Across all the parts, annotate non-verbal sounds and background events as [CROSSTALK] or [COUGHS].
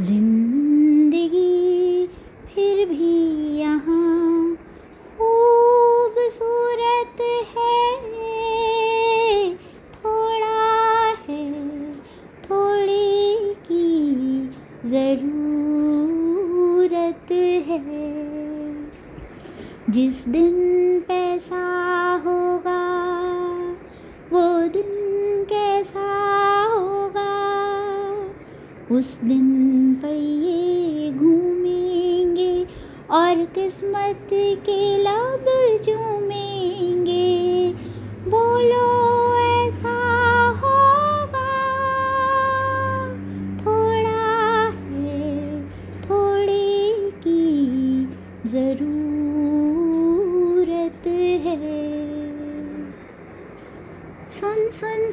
ज़िंदगी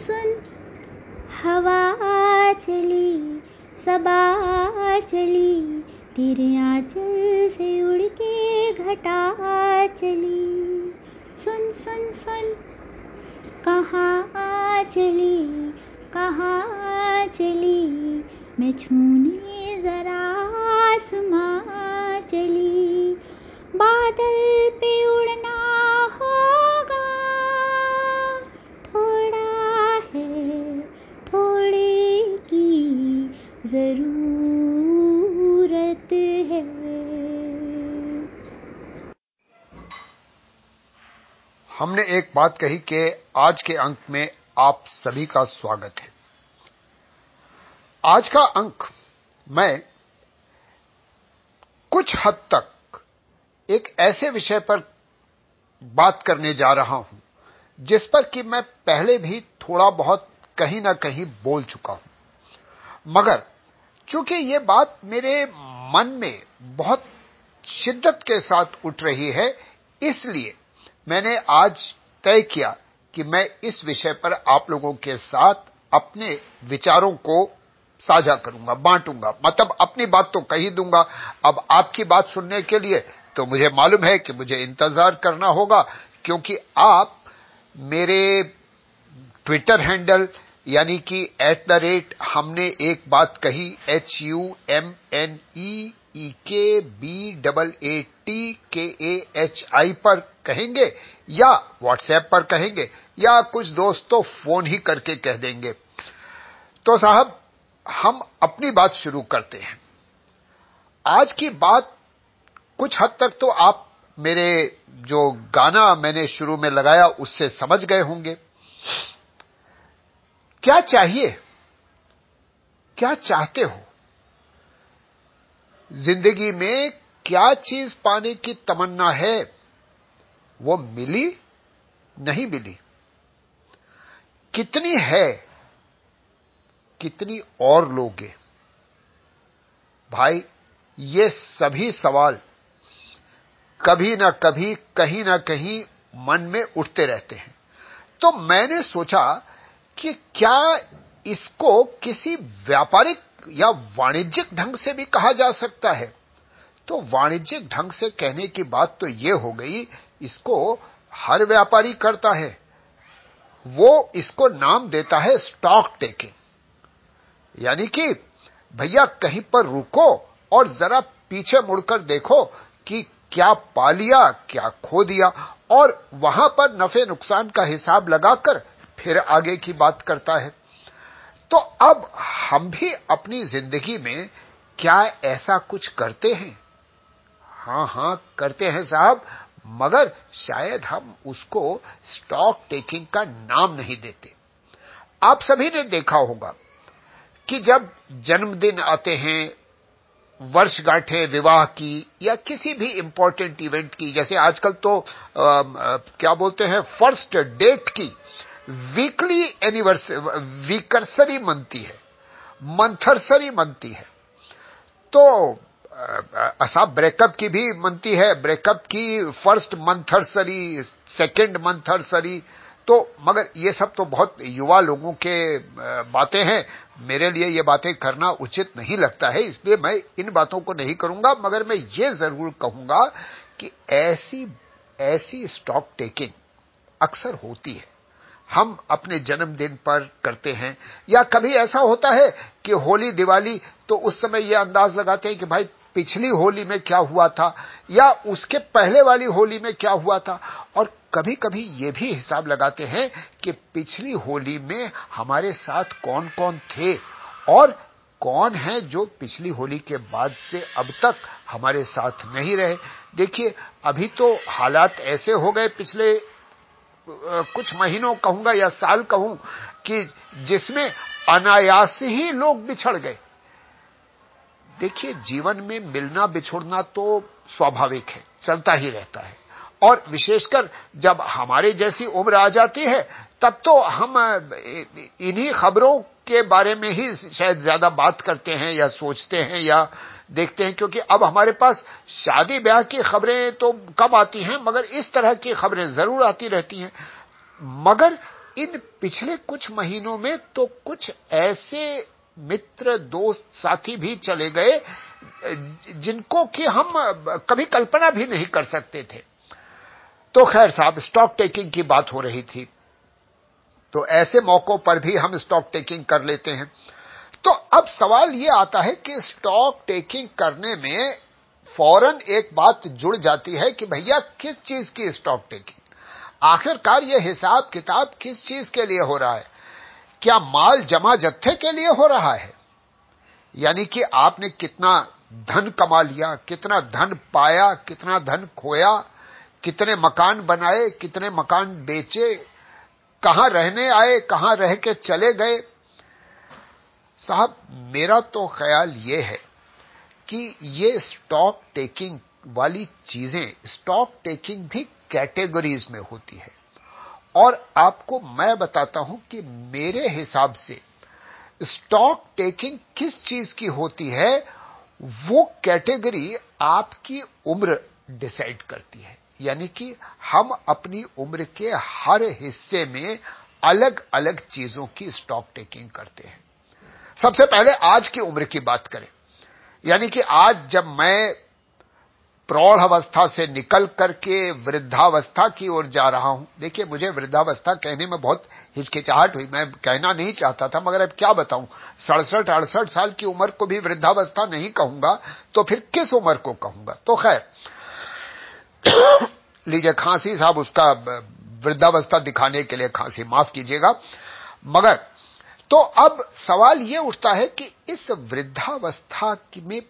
सुन। हवा चली सबा चली तेरे आंचल से उड़ के घटा चली। सुन सुन सुन। कहाँ चली कहाँ चली मैं छूने हमने एक बात कही कि आज के अंक में आप सभी का स्वागत है। आज का अंक, मैं कुछ हद तक एक ऐसे विषय पर बात करने जा रहा हूँ, जिस पर कि मैं पहले भी थोड़ा बहुत कहीं ना कहीं बोल चुका हूँ। मगर चूँकि ये बात मेरे मन में बहुत शिद्दत के साथ उठ रही है, इसलिए मैंने आज तय किया कि मैं इस विषय पर आप लोगों के साथ अपने विचारों को साझा करूँगा, बांटूँगा। मतलब अपनी बात तो कही दूँगा। अब आपकी बात सुनने के लिए तो मुझे मालूम है कि मुझे इंतज़ार करना होगा, क्योंकि आप मेरे ट्विटर हैंडल यानी कि एट द रेट हमने एक बात कही H U M N E E K B double A T के ए एच आई पर कहेंगे या व्हाट्सएप पर कहेंगे या कुछ दोस्त तो फ़ोन ही करके कह देंगे। तो साहब, हम अपनी बात शुरू करते हैं। आज की बात कुछ हद तक तो आप मेरे जो गाना मैंने शुरू में लगाया उससे समझ गए होंगे। क्या चाहिए? क्या चाहते हो? ज़िंदगी में क्या चीज़ पाने की तमन्ना है, वो मिली? नहीं मिली। कितनी है, कितनी और लोगे? भाई, ये सभी सवाल कभी ना कभी, कहीं ना कहीं मन में उठते रहते हैं। तो मैंने सोचा कि क्या इसको किसी व्यापारिक या वाणिज्यिक ढंग से भी कहा जा सकता है। तो वाणिज्यिक ढंग से कहने की बात तो ये हो गई, इसको हर व्यापारी करता है। वो इसको नाम देता है स्टॉक टेकिंग यानी कि, भैया कहीं पर रुको और जरा पीछे मुड़कर देखो कि क्या पा लिया क्या खो दिया और वहाँ पर नफे नुकसान का हिसाब लगाकर फिर आगे की बात करता है। तो अब हम भी अपनी ज़िंदगी में क्या ऐसा कुछ करते हैं? हाँ हाँ करते हैं साहब मगर शायद हम उसको स्टॉक टेकिंग का नाम नहीं देते। आप सभी ने देखा होगा कि जब जन्मदिन आते हैं वर्षगांठें विवाह की या किसी भी इंपॉर्टेंट इवेंट की जैसे आजकल तो आ, आ, क्या बोलते हैं फ़र्स्ट डेट की वीकली एनिवर्सरी वीकरसरी मनती है, मंथरसरी मनती है। तो साहब ब्रेकअप की भी मनती है ब्रेकअप की फ़र्स्ट मंथरसरी सेकेंड मंथरसरी तो मगर ये सब तो बहुत युवा लोगों के बातें हैं। मेरे लिए ये बातें करना उचित नहीं लगता है, इसलिए मैं इन बातों को नहीं करूँगा, मगर मैं ये ज़रूर कहूँगा कि ऐसी ऐसी स्टॉक टेकिंग अक्सर होती है। हम अपने जन्मदिन पर करते हैं। या कभी ऐसा होता है कि होली, दिवाली तो उस समय यह अंदाज लगाते हैं कि भाई, पिछली होली में क्या हुआ था? या उसके पहले वाली होली में क्या हुआ था? और कभी कभी ये भी हिसाब लगाते हैं कि पिछली होली में हमारे साथ कौन कौन थे? और कौन है जो पिछली होली के बाद से अब तक हमारे साथ नहीं रहे? देखिए, अभी तो हालात ऐसे हो गए पिछले कुछ महीनों कहूँगा या साल कहूँ कि जिसमें अनायास ही लोग बिछड़ गए। देखिए, जीवन में मिलना बिछुड़ना तो स्वाभाविक है, चलता ही रहता है। और विशेषकर जब हमारे जैसी उम्र आ जाती है, तब तो हम इन्हीं खबरों के बारे में ही शायद ज़्यादा बात करते हैं या सोचते हैं या देखते हैं, क्योंकि अब हमारे पास शादी ब्याह की खबरें तो कम आती हैं, मगर इस तरह की खबरें ज़रूर आती रहती हैं। मगर इन पिछले कुछ महीनों में तो कुछ ऐसे मित्र, दोस्त, साथी भी चले गए, जिनको कि हम कभी कल्पना भी नहीं कर सकते थे। तो खैर साहब स्टॉक टेकिंग की बात हो रही थी। तो ऐसे मौकों पर भी हम स्टॉक टेकिंग कर लेते हैं। तो अब सवाल यह आता है कि स्टॉक टेकिंग करने में फ़ौरन एक बात जुड़ जाती है कि भैया किस चीज़ की स्टॉक टेकिंग आखिरकार यह हिसाब किताब किस चीज़ के लिए हो रहा है? क्या माल जमा जत्थे के लिए हो रहा है? यानी कि आपने कितना धन कमा लिया, कितना धन पाया, कितना धन खोया, कितने मकान बनाए, कितने मकान बेचे, कहाँ रहने आए, कहाँ रह के चले गए साहब, मेरा तो ख्याल ये है कि ये स्टॉक टेकिंग वाली चीज़ें स्टॉक टेकिंग भी कैटेगरीज में होती है। और आपको मैं बताता हूँ कि मेरे हिसाब से स्टॉक टेकिंग किस चीज़ की होती है, वो कैटेगरी आपकी उम्र डिसाइड करती है। यानी कि हम अपनी उम्र के हर हिस्से में अलग अलग चीज़ों की स्टॉक टेकिंग करते हैं। सबसे पहले आज की उम्र की बात करें। यानी कि आज जब मैं प्रौढ़ अवस्था से निकल करके वृद्धावस्था की ओर जा रहा हूँ, देखिए मुझे वृद्धावस्था कहने में बहुत हिचकिचाहट हुई। मैं कहना नहीं चाहता था, मगर अब क्या बताऊँ? सड़सठ, अड़सठ साल की उम्र को भी वृद्धावस्था नहीं कहूँगा तो फिर किस उम्र को कहूँगा? तो खैर, लीजिए खांसी साहब उसका वृद्धावस्था दिखाने के लिए खांसी, माफ़ कीजिएगा। मगर तो अब सवाल यह उठता है कि इस वृद्धावस्था में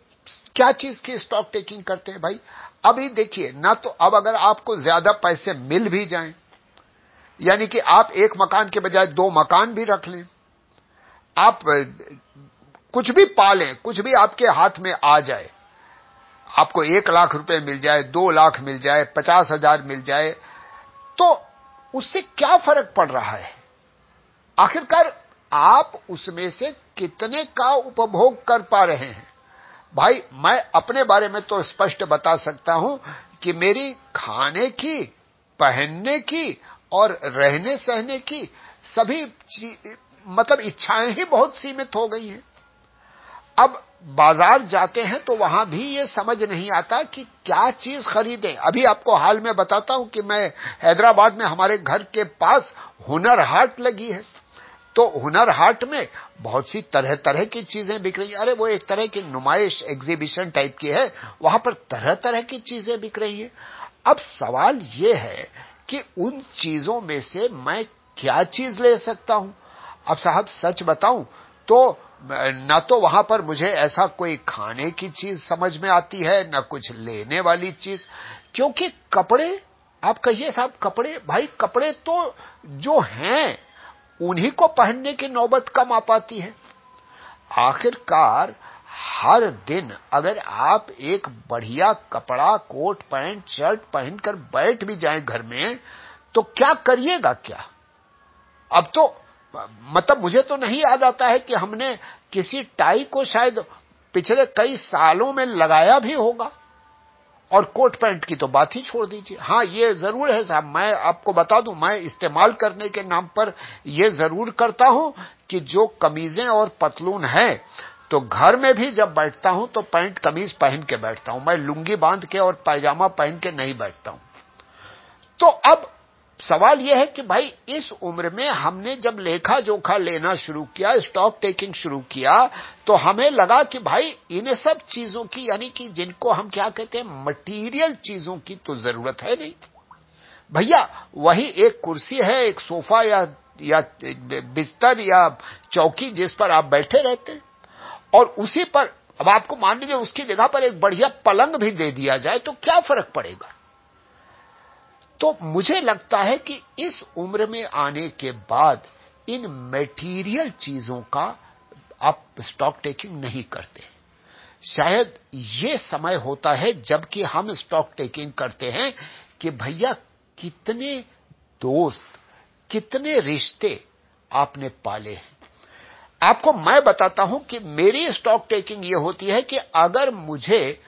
क्या चीज़ की स्टॉक टेकिंग करते हैं भाई? अभी देखिए, ना तो अब अगर आपको ज़्यादा पैसे मिल भी जाएँ, यानी कि आप एक मकान के बजाय दो मकान भी रख लें, आप कुछ भी पालें, कुछ भी आपके हाथ में आ जाए, आपको एक लाख रुपए मिल जाए, दो लाख मिल जाए, पचास हज़ार मिल जाए तो उससे क्या फ़र्क पड़ रहा है? आखिरकार आप उसमें से कितने का उपभोग कर पा रहे हैं? भाई, मैं अपने बारे में तो स्पष्ट बता सकता हूँ कि मेरी खाने की, पहनने की और रहने सहने की सभी मतलब इच्छाएँ ही बहुत सीमित हो गई हैं। अब बाज़ार जाते हैं तो वहाँ भी ये समझ नहीं आता कि क्या चीज़ खरीदें। अभी आपको हाल में बताता हूँ कि मैं हैदराबाद में हमारे घर के पास हुनर हाट लगी है। तो हुनर हाट में बहुत सी तरह तरह की चीज़ें बिक रही अरे, वो एक तरह की नुमाइश एग्जीबिशन टाइप की है, वहाँ पर तरह तरह की चीज़ें बिक रही हैं। अब सवाल ये है कि उन चीज़ों में से मैं क्या चीज़ ले सकता हूँ? अब साहब, सच बताऊँ तो न तो वहाँ पर मुझे ऐसा कोई खाने की चीज़ समझ में आती है, न कुछ लेने वाली चीज़। क्योंकि कपड़े, आप कहिए साहब, कपड़े, भाई, कपड़े तो जो हैं उन्हीं को पहनने की नौबत कम आ पाती है। आखिरकार, हर दिन अगर आप एक बढ़िया कपड़ा, कोट पैंट, शर्ट पहनकर बैठ भी जाएँ घर में तो क्या करिएगा क्या? अब तो मतलब मुझे तो नहीं याद आता है कि हमने किसी टाई को शायद पिछले कई सालों में लगाया भी होगा। और कोट पैंट की तो बात ही छोड़ दीजिए। हाँ ये ज़रूर है साहब, मैं आपको बता दूँ, मैं इस्तेमाल करने के नाम पर यह ज़रूर करता हूँ कि जो कमीजें और पतलून है तो घर में भी जब बैठता हूँ तो पैंट कमीज पहन के बैठता हूँ। मैं लुंगी बाँध के और पायजामा पहन के नहीं बैठता हूँ। तो अब सवाल यह है कि भाई, इस उम्र में हमने जब लेखा जोखा लेना शुरू किया स्टॉक टेकिंग शुरू किया तो हमें लगा कि भाई इन सब चीज़ों की, यानी कि जिनको हम क्या कहते हैं मटेरियल चीज़ों की तो ज़रूरत है नहीं। भैया, वही एक कुर्सी है, एक सोफा या या बिस्तर या चौकी जिस पर आप बैठे रहते हैं, और उसी पर, अब आपको मान लीजिए उसकी जगह पर एक बढ़िया पलंग भी दे दिया जाए तो क्या फ़र्क पड़ेगा? तो मुझे लगता है कि इस उम्र में आने के बाद इन मेटीरियल चीज़ों का आप स्टॉक टेकिंग नहीं करते। शायद ये समय होता है जबकि हम स्टॉक टेकिंग करते हैं कि भैया कितने दोस्त, कितने रिश्ते आपने पाले हैं। आपको मैं बताता हूँ कि मेरी स्टॉक टेकिंग यह होती है कि अगर मुझे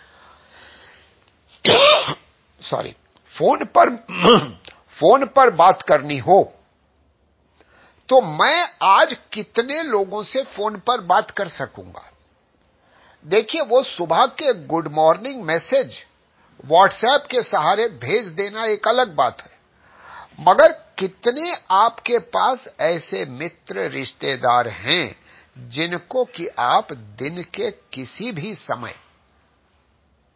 [COUGHS] सॉरी फ़ोन पर [CLEARS THROAT] फ़ोन पर बात करनी हो तो मैं आज कितने लोगों से फ़ोन पर बात कर सकूँगा? देखिए, वो सुबह के गुड मॉर्निंग मैसेज, व्हाट्सएप के सहारे भेज देना एक अलग बात है। मगर कितने आपके पास ऐसे मित्र रिश्तेदार हैं जिनको कि आप दिन के किसी भी समय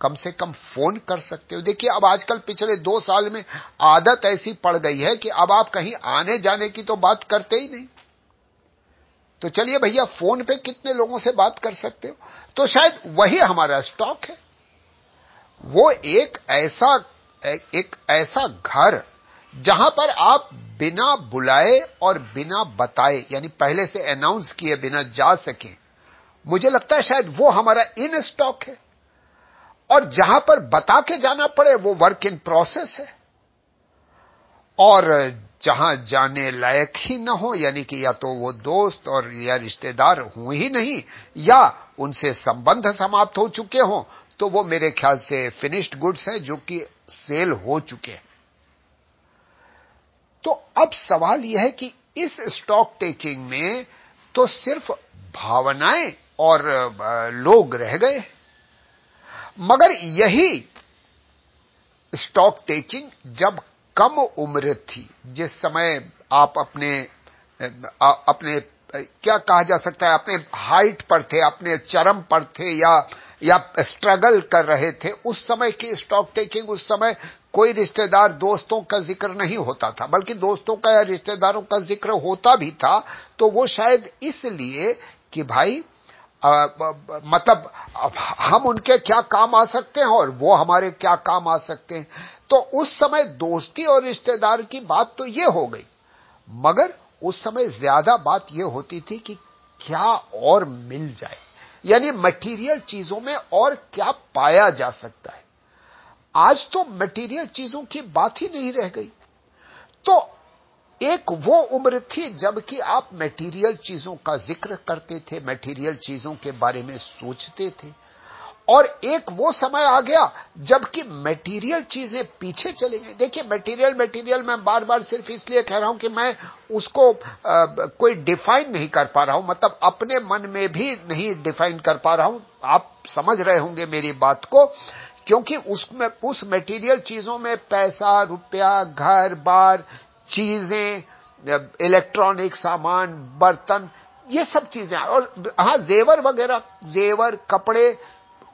कम से कम फ़ोन कर सकते हो। देखिए, अब आजकल पिछले दो साल में आदत ऐसी पड़ गई है कि अब आप कहीं आने जाने की तो बात करते ही नहीं। तो चलिए भैया, फ़ोन पे कितने लोगों से बात कर सकते हो? तो शायद वही हमारा स्टॉक है। वो एक ऐसा एक ऐसा घर जहाँ पर आप बिना बुलाए और बिना बताए, यानी पहले से अनाउंस किए बिना जा सके। मुझे लगता है शायद वो हमारा इन स्टॉक है। और जहाँ पर बता के जाना पड़े, वो वर्क इन प्रोसेस है। और जहाँ जाने लायक ही न हो, यानी कि या तो वो दोस्त और या रिश्तेदार हुए ही नहीं, या उनसे संबंध समाप्त हो चुके हों तो वो मेरे ख्याल से फिनिश्ड गुड्स हैं, जो कि सेल हो चुके हैं। तो अब सवाल यह है कि इस स्टॉक टेकिंग में तो सिर्फ़ भावनाएँ और लोग रह गए मगर यही स्टॉक टेकिंग जब कम उम्र थी, जिस समय आप अपने अपने क्या कहा जा सकता है, अपने हाइट पर थे, अपने चरम पर थे या या स्ट्रगल कर रहे थे, उस समय की स्टॉक टेकिंग उस समय कोई रिश्तेदार दोस्तों का ज़िक्र नहीं होता था, बल्कि दोस्तों का या रिश्तेदारों का ज़िक्र होता भी था तो वो शायद इसलिए कि भाई मतलब हम उनके क्या काम आ सकते हैं और वो हमारे क्या काम आ सकते हैं? तो उस समय दोस्ती और रिश्तेदार की बात तो ये हो गई। मगर उस समय ज़्यादा बात यह होती थी कि क्या और मिल जाए? यानी मटेरियल चीज़ों में और क्या पाया जा सकता है? आज तो मटेरियल चीज़ों की बात ही नहीं रह गई। तो एक वो उम्र थी जबकि आप मेटीरियल चीज़ों का ज़िक्र करते थे मेटीरियल चीज़ों के बारे में सोचते थे। और एक वो समय आ गया जबकि मेटीरियल चीज़ें पीछे चली गई देखिए मेटीरियल मेटीरियल मैं बार बार सिर्फ़ इसलिए कह रहा हूँ कि मैं उसको आ, कोई डिफाइन नहीं कर पा रहा हूँ। मतलब अपने मन में भी नहीं डिफाइन कर पा रहा हूँ। आप समझ रहे होंगे मेरी बात को क्योंकि उसमें उस मटेरियल चीज़ों में पैसा रुपया घर बार चीज़ें, इलेक्ट्रॉनिक सामान, बर्तन, ये सब चीज़ें और हाँ जेवर वगैरह, जेवर, कपड़े,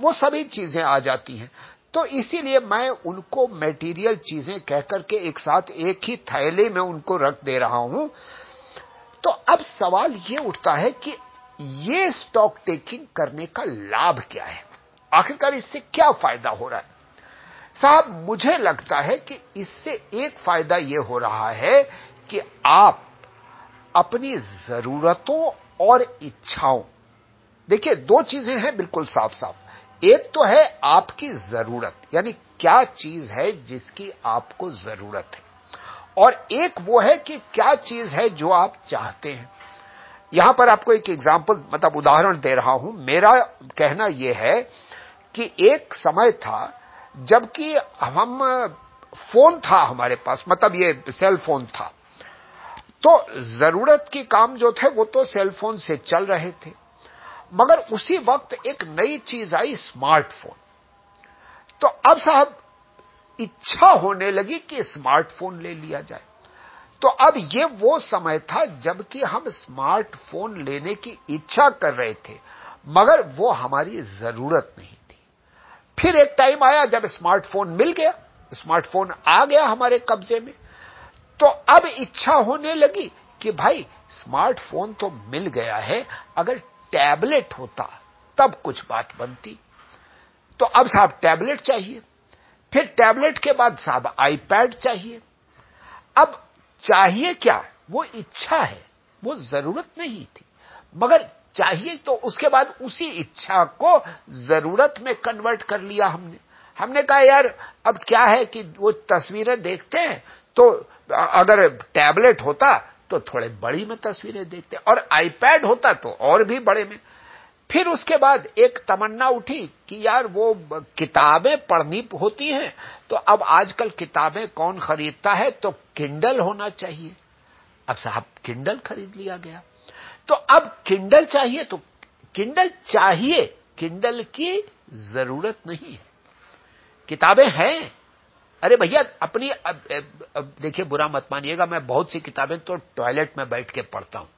वो सभी चीज़ें आ जाती हैं। तो इसीलिए मैं उनको मेटीरियल चीज़ें कहकर के एक साथ एक ही थैले में उनको रख दे रहा हूँ। तो अब सवाल ये उठता है कि ये स्टॉक टेकिंग करने का लाभ क्या है? आखिरकार इससे क्या फ़ायदा हो रहा है? साहब, मुझे लगता है कि इससे एक फ़ायदा यह हो रहा है कि आप अपनी जरूरतों और इच्छाओं, देखिए, दो चीज़ें हैं बिल्कुल साफ़ साफ़ एक तो है आपकी ज़रूरत, यानी क्या चीज़ है जिसकी आपको ज़रूरत है। और एक वो है कि क्या चीज़ है जो आप चाहते हैं। यहाँ पर आपको एक एग्ज़ाम्पल मतलब उदाहरण दे रहा हूँ। मेरा कहना यह है कि एक समय था जबकि हम फ़ोन था हमारे पास मतलब ये सेल फ़ोन था। तो ज़रूरत की काम जो थे, वो तो सेल फ़ोन से चल रहे थे। मगर उसी वक्त एक नई चीज़ आई स्मार्टफ़ोन तो अब साहब, इच्छा होने लगी कि स्मार्टफ़ोन ले लिया जाए। तो अब ये वो समय था, जबकि हम स्मार्टफ़ोन लेने की इच्छा कर रहे थे। मगर वो हमारी ज़रूरत नहीं। फिर एक टाइम आया जब स्मार्टफ़ोन मिल गया। स्मार्टफ़ोन आ गया हमारे कब्जे में। तो अब इच्छा होने लगी कि भाई स्मार्टफ़ोन तो मिल गया है, अगर टैबलेट होता, तब कुछ बात बनती। तो अब साहब टैबलेट चाहिए। फिर टैबलेट के बाद साहब आईपैड चाहिए। अब चाहिए क्या? वो इच्छा है, वो ज़रूरत नहीं थी। मगर चाहिए तो उसके बाद उसी इच्छा को ज़रूरत में कन्वर्ट कर लिया हमने। हमने कहा, यार, अब क्या है कि वो तस्वीरें देखते हैं? तो अगर टैबलेट होता तो थोड़े बड़ी में तस्वीरें देखते और आईपैड होता तो और भी बड़े में। फिर उसके बाद एक तमन्ना उठी कि यार, वो किताबें पढ़नी होती हैं। तो अब आजकल किताबें कौन खरीदता है? तो किंडल होना चाहिए। अब साहब किंडल खरीद लिया गया। तो अब किंडल चाहिए तो किंडल चाहिए। किंडल की ज़रूरत नहीं है। किताबें हैं। अरे भैया, अपनी देखिए, बुरा मत मानिएगा, मैं बहुत सी किताबें तो टॉयलेट में बैठ के पढ़ता हूँ।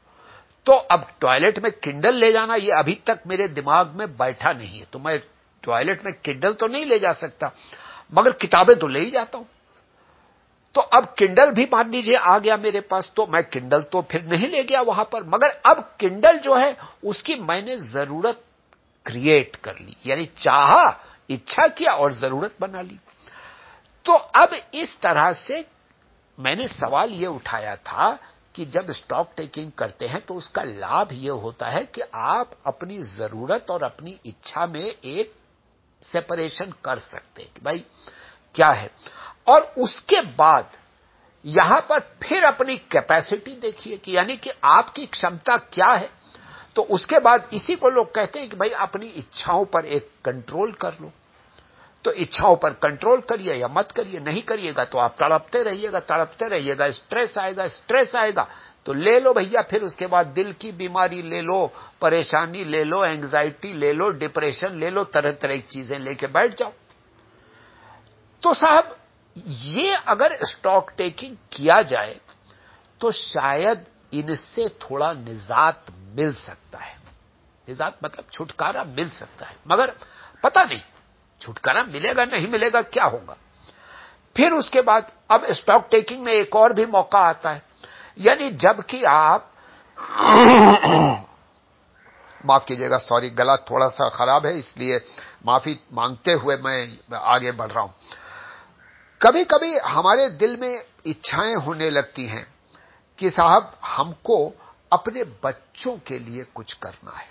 तो अब टॉयलेट में किंडल ले जाना, ये अभी तक मेरे दिमाग में बैठा नहीं है। तो मैं टॉयलेट में किंडल तो नहीं ले जा सकता, मगर किताबें तो ले ही जाता हूँ। तो अब किंडल भी मान लीजिए आ गया मेरे पास तो मैं किंडल तो फिर नहीं ले गया वहाँ पर, मगर अब किंडल जो है, उसकी मैंने ज़रूरत क्रिएट कर ली, यानी चाहा, इच्छा किया और ज़रूरत बना ली। तो अब इस तरह से मैंने सवाल यह उठाया था कि जब स्टॉक टेकिंग करते हैं तो उसका लाभ यह होता है कि आप अपनी ज़रूरत और अपनी इच्छा में एक सेपरेशन कर सकते हैं कि भाई, क्या है? और उसके बाद यहाँ पर फिर अपनी कैपेसिटी देखिए कि यानी कि आपकी क्षमता क्या है तो उसके बाद इसी को लोग कहते हैं कि भाई अपनी इच्छाओं पर एक कंट्रोल कर लो। तो इच्छाओं पर कंट्रोल करिए या मत करिए, नहीं करिएगा तो आप तड़पते रहिएगा तड़पते रहिएगा स्ट्रेस आएगा स्ट्रेस आएगा। तो ले लो भैया, फिर उसके बाद दिल की बीमारी ले लो, परेशानी ले लो एंग्जाइटी ले लो डिप्रेशन ले लो तरह तरह की चीज़ें लेके बैठ जाओ। तो साहब ये अगर स्टॉक टेकिंग किया जाए तो शायद इनसे थोड़ा निजात मिल सकता है। निजात मतलब छुटकारा मिल सकता है। मगर पता नहीं, छुटकारा मिलेगा, नहीं मिलेगा, क्या होगा? फिर उसके बाद अब स्टॉक टेकिंग में एक और भी मौका आता है। यानी जबकि आप, माफ़ कीजिएगा सॉरी गला थोड़ा सा खराब है, इसलिए माफ़ी मांगते हुए मैं आगे बढ़ रहा हूँ। कभी कभी हमारे दिल में इच्छाएँ होने लगती हैं कि साहब, हमको अपने बच्चों के लिए कुछ करना है।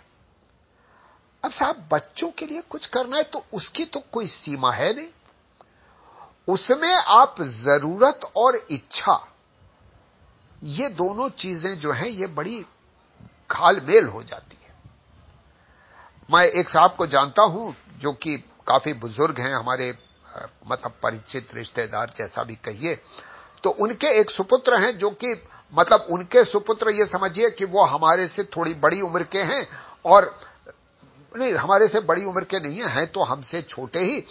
अब साहब, बच्चों के लिए कुछ करना है तो उसकी तो कोई सीमा है नहीं। उसमें आप ज़रूरत और इच्छा, ये दोनों चीज़ें जो हैं, ये बड़ी घालमेल हो जाती है। मैं एक साहब को जानता हूँ जो कि काफ़ी बुज़ुर्ग हैं, हमारे मतलब परिचित, रिश्तेदार जैसा भी कहिए तो उनके एक सुपुत्र हैं जो कि मतलब उनके सुपुत्र ये समझिए कि वो हमारे से थोड़ी बड़ी उम्र के हैं और, नहीं, हमारे से बड़ी उम्र के नहीं हैं तो हमसे छोटे ही,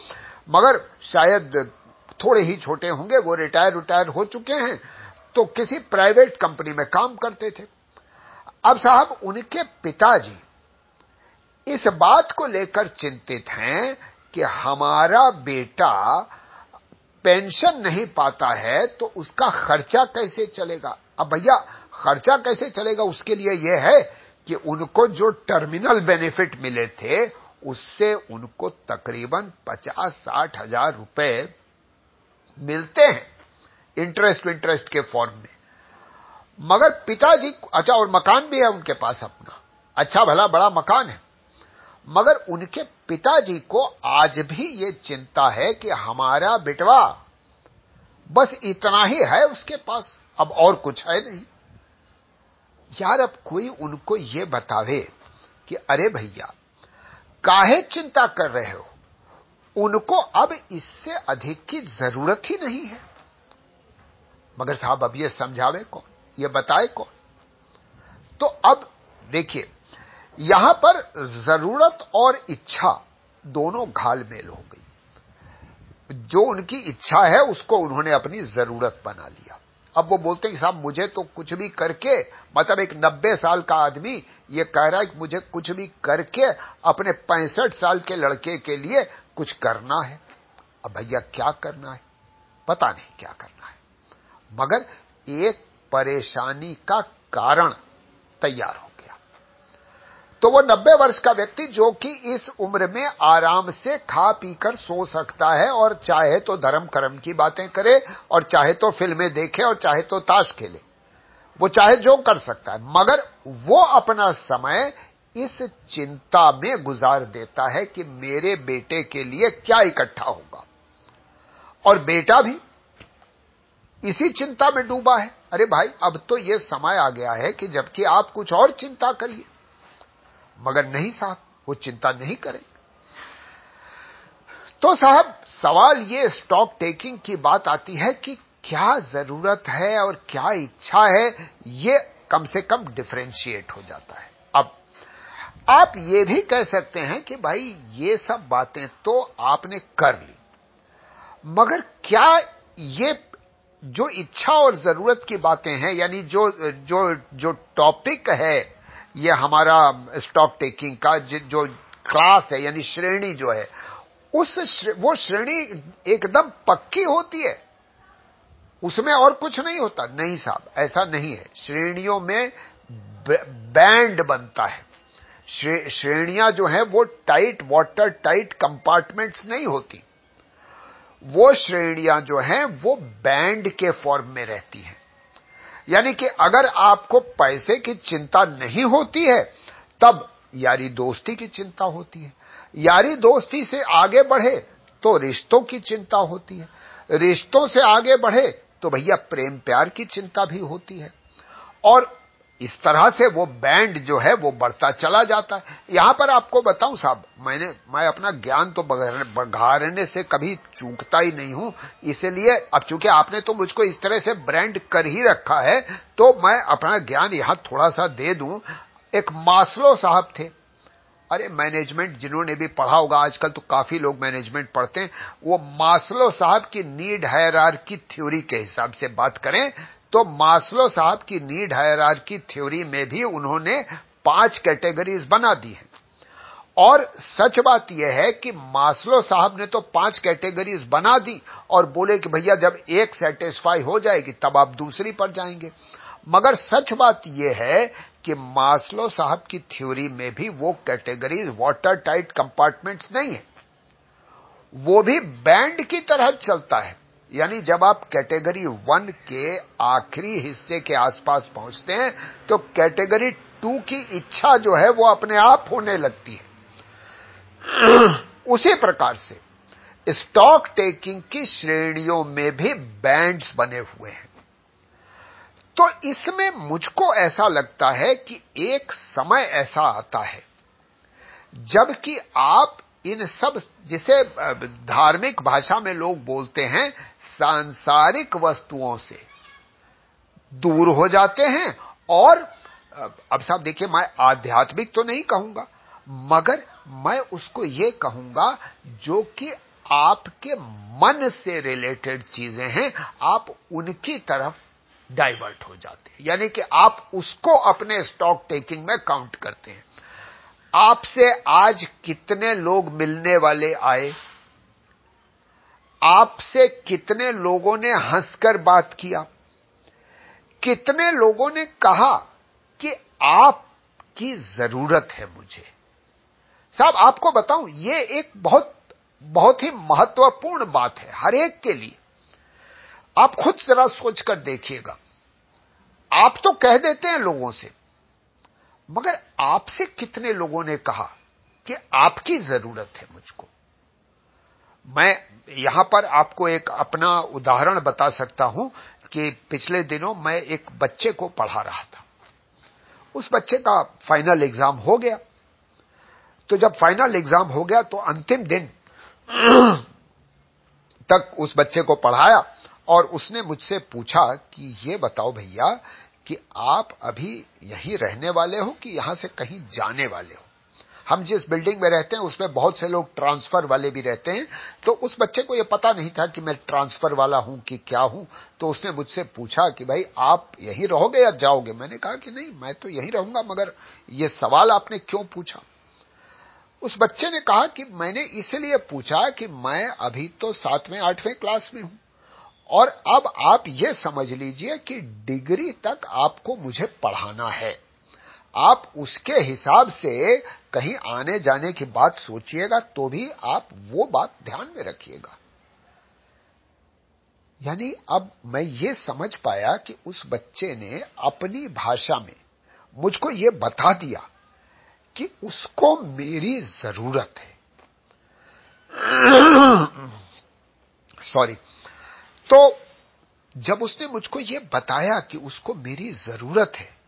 मगर शायद थोड़े ही छोटे होंगे, वो रिटायर रिटायर हो चुके हैं तो किसी प्राइवेट कंपनी में काम करते थे। अब साहब, उनके पिताजी इस बात को लेकर चिंतित हैं कि हमारा बेटा पेंशन नहीं पाता है तो उसका खर्चा कैसे चलेगा? अब भैया, खर्चा कैसे चलेगा उसके लिए यह है कि उनको जो टर्मिनल बेनिफिट मिले थे, उससे उनको तकरीबन पचास साठ हज़ार रुपए मिलते हैं इंटरेस्ट इंटरेस्ट के फॉर्म में। मगर पिताजी अच्छा और मकान भी है उनके पास अपना। अच्छा भला, बड़ा मकान है। मगर उनके पिताजी को आज भी ये चिंता है कि हमारा बेटवा बस इतना ही है उसके पास, अब और कुछ है नहीं। यार, अब कोई उनको ये बतावे कि अरे भैया, काहे चिंता कर रहे हो? उनको अब इससे अधिक की ज़रूरत ही नहीं है। मगर साहब, अब ये समझावे कौन? ये बताए कौन? तो अब देखिए यहाँ पर ज़रूरत और इच्छा दोनों घालमेल हो गई। जो उनकी इच्छा है, उसको उन्होंने अपनी ज़रूरत बना लिया। अब वो बोलते हैं, साहब, मुझे तो कुछ भी करके मतलब एक नब्बे साल का आदमी ये कह रहा है कि मुझे कुछ भी करके, अपने पैंसठ साल के लड़के के लिए कुछ करना है। अब भैया, क्या करना है? पता नहीं क्या करना है। मगर एक परेशानी का कारण तैयार हो तो वो नब्बे वर्ष का व्यक्ति जो कि इस उम्र में आराम से खा पीकर सो सकता है और चाहे तो धर्म कर्म की बातें करे और चाहे तो फ़िल्में देखे और चाहे तो ताश खेले। वो चाहे जो कर सकता है, मगर वो अपना समय इस चिंता में गुजार देता है कि मेरे बेटे के लिए क्या इकट्ठा होगा। और बेटा भी इसी चिंता में डूबा है। अरे भाई, अब तो यह समय आ गया है कि जबकि आप कुछ और चिंता करिए। मगर नहीं साहब, वो चिंता नहीं करें। तो साहब, सवाल ये स्टॉक टेकिंग की बात आती है कि क्या ज़रूरत है और क्या इच्छा है, ये कम से कम डिफ्रेंशिएट हो जाता है। अब, आप ये भी कह सकते हैं कि भाई, ये सब बातें तो आपने कर ली, मगर क्या ये जो इच्छा और ज़रूरत की बातें हैं, यानी जो जो जो टॉपिक है ये हमारा स्टॉक टेकिंग का जो क्लास है यानी श्रेणी जो है उस श्रे, वो श्रेणी एकदम पक्की होती है। उसमें और कुछ नहीं होता। नहीं साहब ऐसा नहीं है। श्रेणियों में बैंड बनता है। श्रे, श्रेणियाँ जो है वो टाइट वाटर टाइट कंपार्टमेंट्स नहीं होती। वो श्रेणियाँ जो हैं वो बैंड के फॉर्म में रहती हैं। यानी कि अगर आपको पैसे की चिंता नहीं होती है, तब यारी दोस्ती की चिंता होती है। यारी दोस्ती से आगे बढ़े तो रिश्तों की चिंता होती है। रिश्तों से आगे बढ़े तो भैया प्रेम प्यार की चिंता भी होती है। और इस तरह से वो बैंड जो है, वो बढ़ता चला जाता है। यहाँ पर आपको बताऊँ साहब, मैंने, मैं अपना ज्ञान तो बघारने से कभी चूकता ही नहीं हूँ। इसलिए, अब चूँकि आपने तो मुझको इस तरह से ब्रांड कर ही रखा है तो मैं अपना ज्ञान यहाँ थोड़ा सा दे दूँ। एक मासलो साहब थे। अरे मैनेजमेंट जिन्होंने भी पढ़ा होगा, आजकल तो काफ़ी लोग मैनेजमेंट पढ़ते हैं। वो मासलो साहब की नीड हैरार की थ्योरी के हिसाब से बात करें तो मास्लो साहब की नीड हायरार की थ्योरी में भी उन्होंने पाँच कैटेगरीज बना दी है। और सच बात यह है कि मास्लो साहब ने तो पाँच कैटेगरीज बना दी और बोले कि भैया जब एक सेटिस्फाई हो जाएगी, तब आप दूसरी पर जाएँगे। मगर सच बात यह है कि मास्लो साहब की थ्योरी में भी वो कैटेगरीज वाटर टाइट कंपार्टमेंट्स नहीं है। वो भी बैंड की तरह चलता है। यानी जब आप कैटेगरी वन के आखिरी हिस्से के आसपास पहुँचते हैं तो कैटेगरी टू की इच्छा जो है, वो अपने आप होने लगती है। [CLEARS THROAT] उसी प्रकार से स्टॉक टेकिंग की श्रेणियों में भी बैंड्स बने हुए हैं। तो इसमें मुझको ऐसा लगता है कि एक समय ऐसा आता है, जबकि आप इन सब, जिसे धार्मिक भाषा में लोग बोलते हैं सांसारिक वस्तुओं से दूर हो जाते हैं और, अब साहब देखिए, मैं आध्यात्मिक तो नहीं कहूँगा, मगर मैं उसको ये कहूँगा, जो कि आपके मन से रिलेटेड चीज़ें हैं, आप उनकी तरफ़ डाइवर्ट हो जाते हैं। यानी कि आप उसको अपने स्टॉक टेकिंग में काउंट करते हैं। आपसे आज कितने लोग मिलने वाले आए? आपसे कितने लोगों ने हंसकर बात किया? कितने लोगों ने कहा कि आपकी ज़रूरत है मुझे? साहब, आपको बताऊँ, ये एक बहुत बहुत ही महत्वपूर्ण बात है हर एक के लिए। आप खुद जरा सोचकर देखिएगा। आप तो कह देते हैं लोगों से, मगर आपसे कितने लोगों ने कहा कि आपकी ज़रूरत है मुझको? मैं यहाँ पर आपको एक अपना उदाहरण बता सकता हूँ कि पिछले दिनों मैं एक बच्चे को पढ़ा रहा था। उस बच्चे का फाइनल एग्ज़ाम हो गया। तो जब फाइनल एग्ज़ाम हो गया तो अंतिम दिन [CLEARS THROAT] तक उस बच्चे को पढ़ाया और उसने मुझसे पूछा कि ये बताओ भैया कि आप अभी यहीं रहने वाले हो कि यहाँ से कहीं जाने वाले हो? हम जिस बिल्डिंग में रहते हैं, उसमें बहुत से लोग ट्रांसफ़र वाले भी रहते हैं। तो उस बच्चे को यह पता नहीं था कि मैं ट्रांसफ़र वाला हूँ कि क्या हूँ। तो उसने मुझसे पूछा कि भाई, आप यहीं रहोगे या जाओगे? मैंने कहा कि नहीं, मैं तो यहीं रहूँगा, मगर ये सवाल आपने क्यों पूछा? उस बच्चे ने कहा कि मैंने इसलिए पूछा कि मैं अभी तो सातवें, आठवें क्लास में हूँ। और अब आप ये समझ लीजिए कि डिग्री तक आपको मुझे पढ़ाना है। आप उसके हिसाब से कहीं आने जाने की बात सोचिएगा तो भी आप वो बात ध्यान में रखिएगा। यानी अब मैं ये समझ पाया कि उस बच्चे ने अपनी भाषा में मुझको ये बता दिया कि उसको मेरी ज़रूरत है। सॉरी। तो जब उसने मुझको ये बताया कि उसको मेरी ज़रूरत है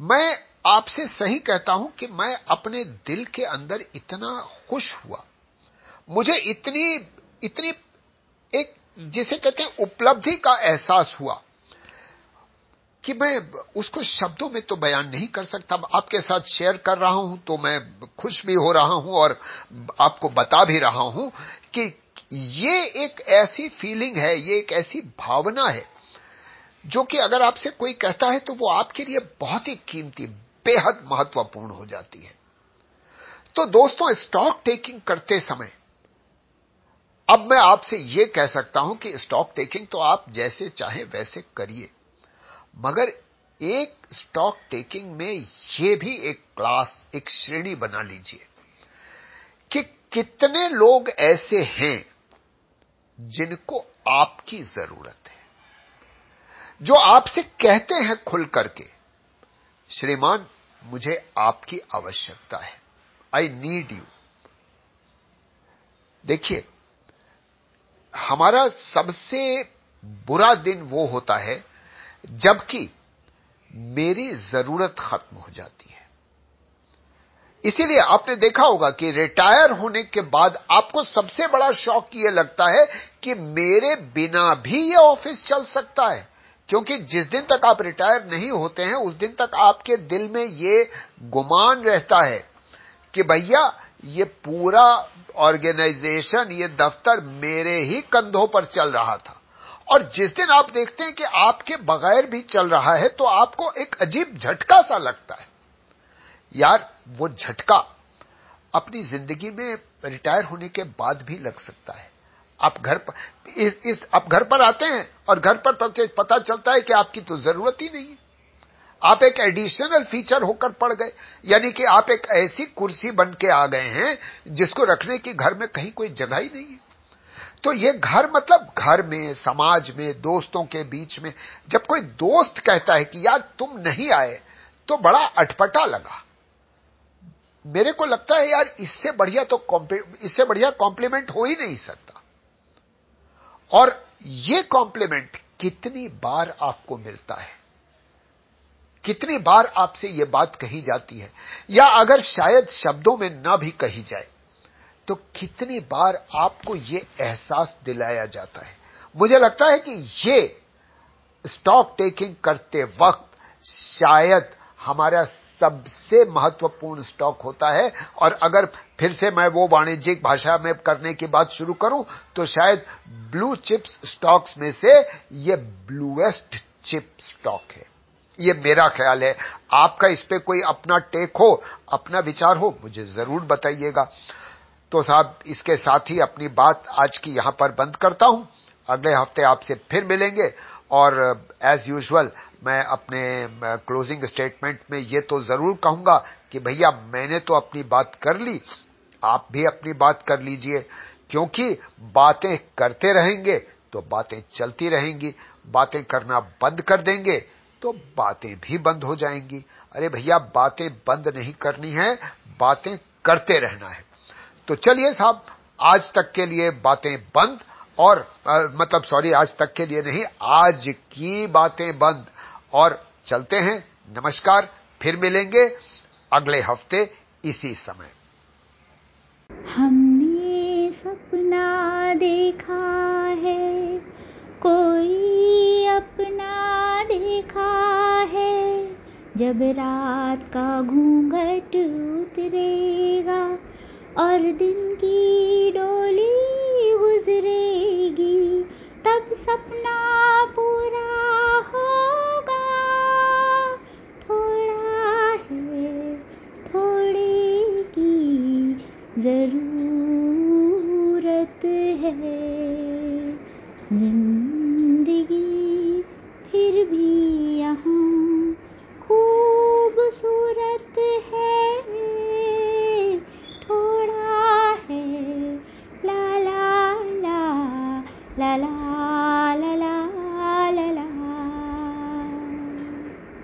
मैं आपसे सही कहता हूँ कि मैं अपने दिल के अंदर इतना खुश हुआ। मुझे इतनी इतनी एक, जिसे कहते हैं उपलब्धि का एहसास हुआ कि मैं उसको शब्दों में तो बयान नहीं कर सकता। आपके साथ शेयर कर रहा हूँ तो मैं खुश भी हो रहा हूँ और आपको बता भी रहा हूँ कि ये एक ऐसी फीलिंग है, ये एक ऐसी भावना है जो कि अगर आपसे कोई कहता है तो वो आपके लिए बहुत ही कीमती, बेहद महत्वपूर्ण हो जाती है। तो दोस्तों स्टॉक टेकिंग करते समय, अब मैं आपसे यह कह सकता हूँ कि स्टॉक टेकिंग तो आप जैसे चाहे वैसे करिए, मगर एक स्टॉक टेकिंग में यह भी एक क्लास एक श्रेणी बना लीजिए कि कितने लोग ऐसे हैं जिनको आपकी ज़रूरत है। जो आपसे कहते हैं खुल करके। श्रीमान, मुझे आपकी आवश्यकता है। आई नीड यू देखिए, हमारा सबसे बुरा दिन वो होता है जबकि मेरी ज़रूरत खत्म हो जाती है। इसीलिए आपने देखा होगा कि रिटायर होने के बाद आपको सबसे बड़ा शौक ये लगता है कि मेरे बिना भी ये ऑफ़िस चल सकता है। क्योंकि जिस दिन तक आप रिटायर नहीं होते हैं, उस दिन तक आपके दिल में ये गुमान रहता है कि भैया, ये पूरा ऑर्गेनाइजेशन, ये दफ्तर मेरे ही कंधों पर चल रहा था। और जिस दिन आप देखते हैं कि आपके बगैर भी चल रहा है तो आपको एक अजीब झटका सा लगता है। यार, वो झटका अपनी ज़िंदगी में रिटायर होने के बाद भी लग सकता है। आप घर पर इस, इस आप घर पर आते हैं और घर पर पता चलता है कि आपकी तो ज़रूरत ही नहीं है। आप एक एडिशनल फीचर होकर पड़ गए। यानी कि आप एक ऐसी कुर्सी बन के आ गए हैं जिसको रखने की घर में कहीं कोई जगह ही नहीं है। तो ये घर मतलब घर में समाज में दोस्तों के बीच में जब कोई दोस्त कहता है कि यार तुम नहीं आए तो बड़ा अटपटा लगा। मेरे को लगता है यार इससे बढ़िया तो इससे बढ़िया कॉम्प्लीमेंट हो ही नहीं सकता। और ये कॉम्प्लीमेंट कितनी बार आपको मिलता है? कितनी बार आपसे यह बात कही जाती है? या अगर शायद शब्दों में ना भी कही जाए तो कितनी बार आपको यह एहसास दिलाया जाता है? मुझे लगता है कि ये स्टॉक टेकिंग करते वक्त शायद हमारा सबसे महत्वपूर्ण स्टॉक होता है। और अगर फिर से मैं वो वाणिज्यिक भाषा में करने की बात शुरू करूँ तो शायद ब्लू चिप्स स्टॉक्स में से ये ब्लूएस्ट चिप स्टॉक है। ये मेरा ख्याल है। आपका इस पे कोई अपना टेक हो, अपना विचार हो, मुझे ज़रूर बताइएगा। तो साहब, इसके साथ ही अपनी बात आज की यहाँ पर बंद करता हूँ। अगले हफ़्ते आपसे फिर मिलेंगे। और एज यूजुअल मैं अपने क्लोजिंग स्टेटमेंट में ये तो ज़रूर कहूँगा कि भैया मैंने तो अपनी बात कर ली, आप भी अपनी बात कर लीजिए। क्योंकि बातें करते रहेंगे तो बातें चलती रहेंगी, बातें करना बंद कर देंगे तो बातें भी बंद हो जाएँगी। अरे भैया, बातें बंद नहीं करनी है, बातें करते रहना है। तो चलिए साहब, आज तक के लिए बातें बंद और आ, मतलब सॉरी आज तक के लिए नहीं आज की बातें बंद। और चलते हैं। नमस्कार। फिर मिलेंगे अगले हफ़्ते इसी समय। हमने सपना देखा है। कोई अपना देखा है। जब रात का घूंघट उतरेगा और दिन की डोली गुजरेगी सपना पूरा होगा। थोड़ा है थोड़ी की ज़रूरत है। ज़िंदगी फिर भी यहाँ